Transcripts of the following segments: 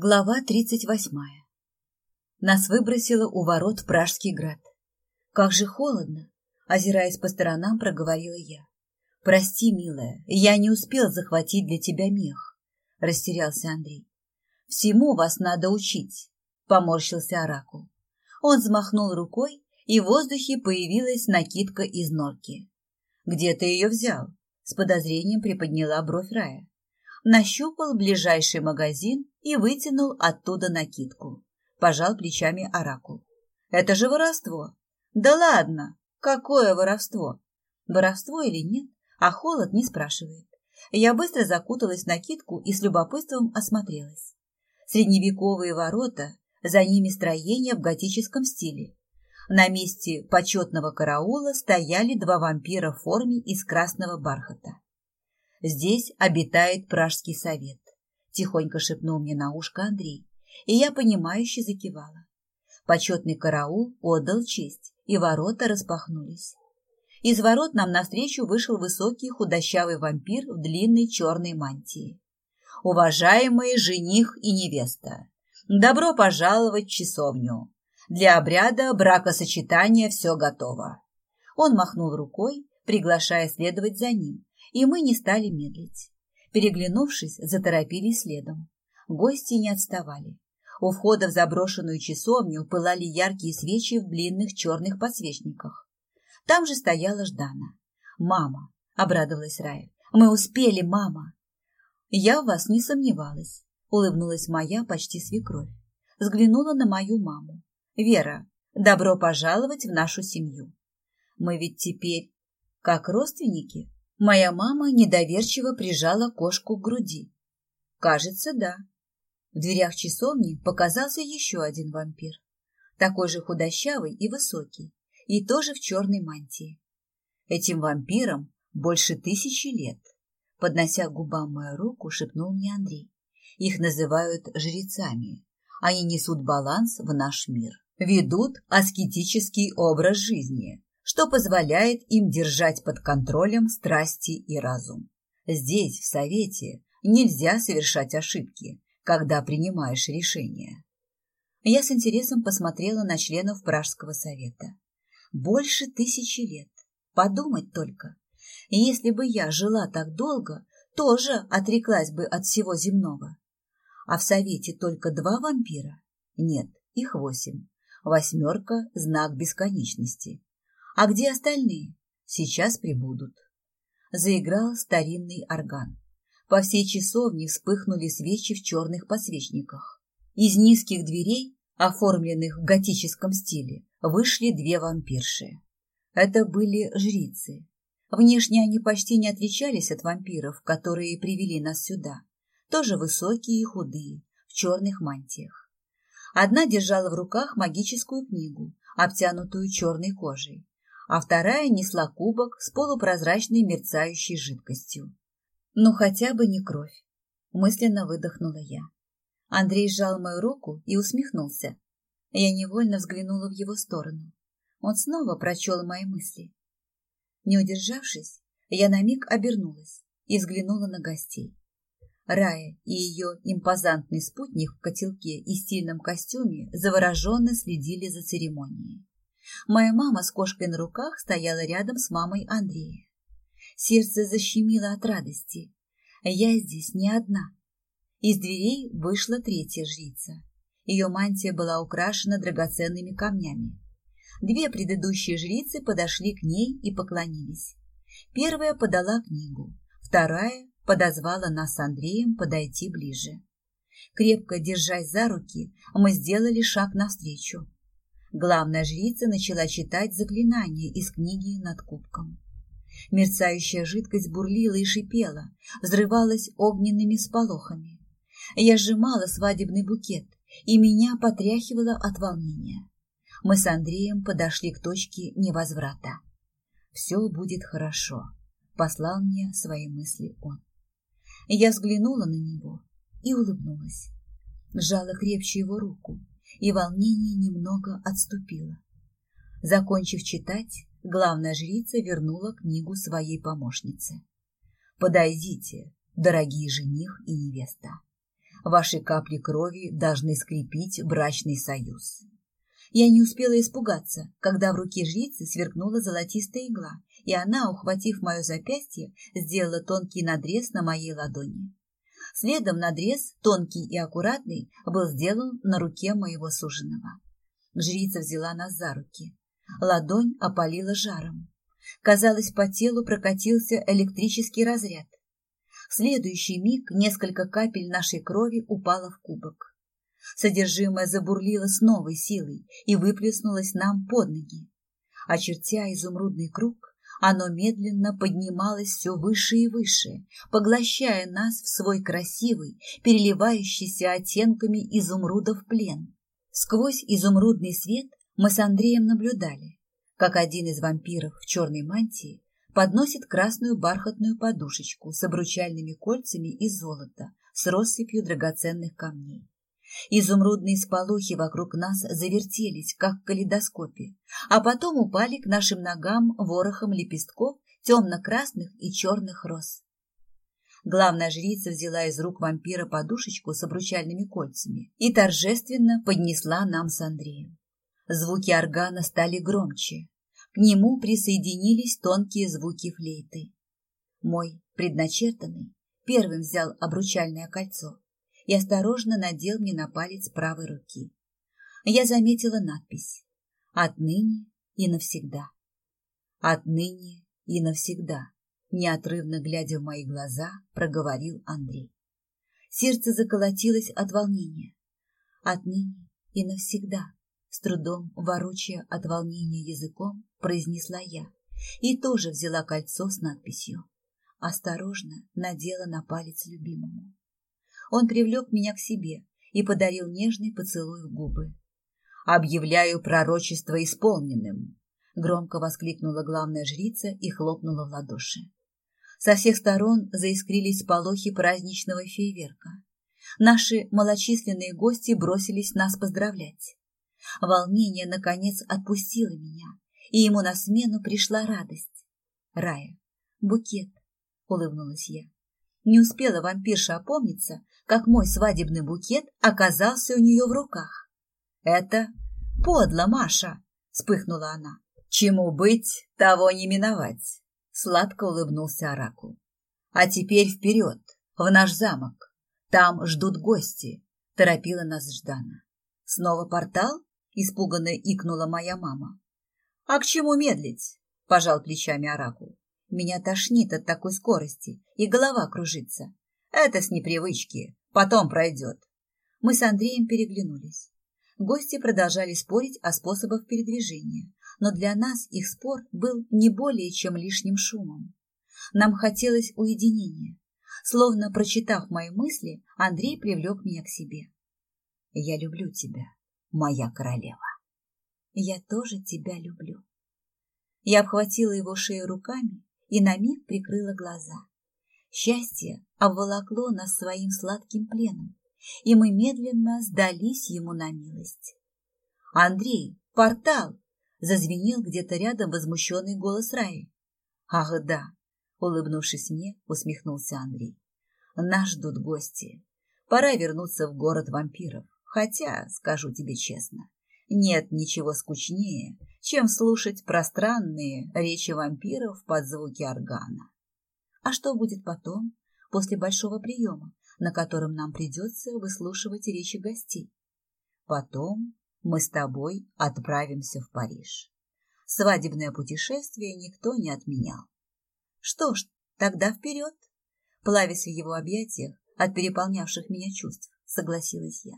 Глава тридцать восьмая. Нас выбросило у ворот Пражский град. Как же холодно, озираясь по сторонам, проговорила я. Прости, милая, я не успел захватить для тебя мех, растерялся Андрей. Всему вас надо учить, поморщился оракул. Он взмахнул рукой, и в воздухе появилась накидка из норки. Где ты ее взял? С подозрением приподняла бровь Рая нащупал ближайший магазин и вытянул оттуда накидку. Пожал плечами оракул. Это же воровство. Да ладно, какое воровство? Воровство или нет, а холод не спрашивает. Я быстро закуталась в накидку и с любопытством осмотрелась. Средневековые ворота, за ними строение в готическом стиле. На месте почетного караула стояли два вампира в форме из красного бархата. Здесь обитает Пражский совет, тихонько шепнул мне на ушко Андрей, и я понимающе закивала. Почетный караул отдал честь, и ворота распахнулись. Из ворот нам навстречу вышел высокий худощавый вампир в длинной черной мантии. «Уважаемые жених и невеста, добро пожаловать в часовню. Для обряда бракосочетания все готово». Он махнул рукой, приглашая следовать за ним, и мы не стали медлить. Переглянувшись, заторопились следом. Гости не отставали. У входа в заброшенную часовню пылали яркие свечи в длинных черных подсвечниках. Там же стояла Ждана. «Мама!» — обрадовалась Рая. «Мы успели, мама!» «Я в вас не сомневалась», — улыбнулась моя почти свекровь. Взглянула на мою маму. «Вера, добро пожаловать в нашу семью. Мы ведь теперь как родственники?» Моя мама недоверчиво прижала кошку к груди. Кажется, да. В дверях часовни показался еще один вампир. Такой же худощавый и высокий, и тоже в черной мантии. Этим вампирам больше тысячи лет. Поднося к губам мою руку, шепнул мне Андрей. Их называют жрецами. Они несут баланс в наш мир. Ведут аскетический образ жизни, что позволяет им держать под контролем страсти и разум. Здесь, в Совете, нельзя совершать ошибки, когда принимаешь решения. Я с интересом посмотрела на членов Пражского совета. Больше тысячи лет. Подумать только. Если бы я жила так долго, тоже отреклась бы от всего земного. А в совете только два вампира? Нет, их восемь. Восьмерка – знак бесконечности. А где остальные? Сейчас прибудут. Заиграл старинный орган. По всей часовне вспыхнули свечи в черных подсвечниках. Из низких дверей, оформленных в готическом стиле, вышли две вампирши. Это были жрицы. Внешне они почти не отличались от вампиров, которые привели нас сюда. Тоже высокие и худые, в черных мантиях. Одна держала в руках магическую книгу, обтянутую черной кожей, а вторая несла кубок с полупрозрачной мерцающей жидкостью. Ну, хотя бы не кровь. Мысленно выдохнула я. Андрей сжал мою руку и усмехнулся. Я невольно взглянула в его сторону. Он снова прочел мои мысли. Не удержавшись, я на миг обернулась и взглянула на гостей. Рая и ее импозантный спутник в котелке и стильном костюме завороженно следили за церемонией. Моя мама с кошкой на руках стояла рядом с мамой Андрея. Сердце защемило от радости. Я здесь не одна. Из дверей вышла третья жрица. Ее мантия была украшена драгоценными камнями. Две предыдущие жрицы подошли к ней и поклонились. Первая подала книгу, вторая подозвала нас с Андреем подойти ближе. Крепко держась за руки, мы сделали шаг навстречу. Главная жрица начала читать заклинание из книги над кубком. Мерцающая жидкость бурлила и шипела, взрывалась огненными сполохами. Я сжимала свадебный букет, и меня потряхивало от волнения. Мы с Андреем подошли к точке невозврата. «Все будет хорошо», — послал мне свои мысли он. Я взглянула на него и улыбнулась. Сжала крепче его руку, и волнение немного отступило. Закончив читать, главная жрица вернула книгу своей помощнице. «Подойдите, дорогие жених и невеста. Ваши капли крови должны скрепить брачный союз. Я не успела испугаться, когда в руке жрицы сверкнула золотистая игла, и она, ухватив мое запястье, сделала тонкий надрез на моей ладони. Следом надрез, тонкий и аккуратный, был сделан на руке моего суженого. Жрица взяла нас за руки. Ладонь опалила жаром. Казалось, по телу прокатился электрический разряд. В следующий миг несколько капель нашей крови упало в кубок. Содержимое забурлило с новой силой и выплеснулось нам под ноги. Очертя изумрудный круг, оно медленно поднималось все выше и выше, поглощая нас в свой красивый, переливающийся оттенками изумрудов плен. Сквозь изумрудный свет мы с Андреем наблюдали, как один из вампиров в черной мантии подносит красную бархатную подушечку с обручальными кольцами из золота с россыпью драгоценных камней. Изумрудные сполохи вокруг нас завертелись, как в калейдоскопе, а потом упали к нашим ногам ворохом лепестков темно-красных и черных роз. Главная жрица взяла из рук вампира подушечку с обручальными кольцами и торжественно поднесла нам с Андреем. Звуки органа стали громче. К нему присоединились тонкие звуки флейты. Мой предначертанный первым взял обручальное кольцо и осторожно надел мне на палец правой руки. Я заметила надпись «Отныне и навсегда». «Отныне и навсегда», неотрывно глядя в мои глаза, проговорил Андрей. Сердце заколотилось от волнения. «Отныне и навсегда», с трудом ворочая от волнения языком, произнесла я и тоже взяла кольцо с надписью. Осторожно надела на палец любимому он привлек меня к себе и подарил нежный поцелуй в губы. «Объявляю пророчество исполненным!» — громко воскликнула главная жрица и хлопнула в ладоши. Со всех сторон заискрились полохи праздничного фейерверка. Наши малочисленные гости бросились нас поздравлять. Волнение, наконец, отпустило меня, и ему на смену пришла радость. «Рая, букет!» — улыбнулась я. Не успела вампирша опомниться, как мой свадебный букет оказался у нее в руках. «Это подло, Маша!» — вспыхнула она. «Чему быть, того не миновать!» — сладко улыбнулся Оракул. «А теперь вперед, в наш замок. Там ждут гости!» — торопила нас Ждана. «Снова портал?» — испуганно икнула моя мама. «А к чему медлить?» — пожал плечами Оракул. «Меня тошнит от такой скорости, и голова кружится. Это с непривычки. Потом пройдет. Мы с Андреем переглянулись. Гости продолжали спорить о способах передвижения, но для нас их спор был не более чем лишним шумом. Нам хотелось уединения. Словно прочитав мои мысли, Андрей привлек меня к себе. «Я люблю тебя, моя королева». «Я тоже тебя люблю». Я обхватила его шею руками и на миг прикрыла глаза. Счастье обволокло нас своим сладким пленом, и мы медленно сдались ему на милость. «Андрей, портал!» — зазвенел где-то рядом возмущенный голос Раи. «Ах, да!» — улыбнувшись мне, усмехнулся Андрей. «Нас ждут гости. Пора вернуться в город вампиров. Хотя, скажу тебе честно, нет ничего скучнее, чем слушать пространные речи вампиров под звуки органа. А что будет потом, после большого приема, на котором нам придется выслушивать речи гостей? Потом мы с тобой отправимся в Париж. Свадебное путешествие никто не отменял. Что ж, тогда вперед. Плавясь в его объятиях от переполнявших меня чувств, согласилась я.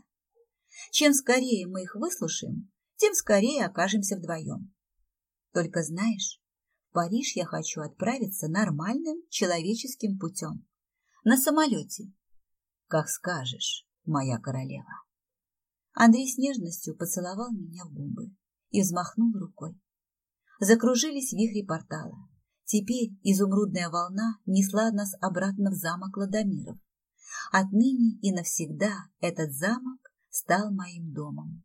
Чем скорее мы их выслушаем, тем скорее окажемся вдвоем. Только знаешь, в Париж я хочу отправиться нормальным человеческим путем. На самолете. Как скажешь, моя королева. Андрей с нежностью поцеловал меня в губы и взмахнул рукой. Закружились вихри портала. Теперь изумрудная волна несла нас обратно в замок Ладомиров. Отныне и навсегда этот замок стал моим домом.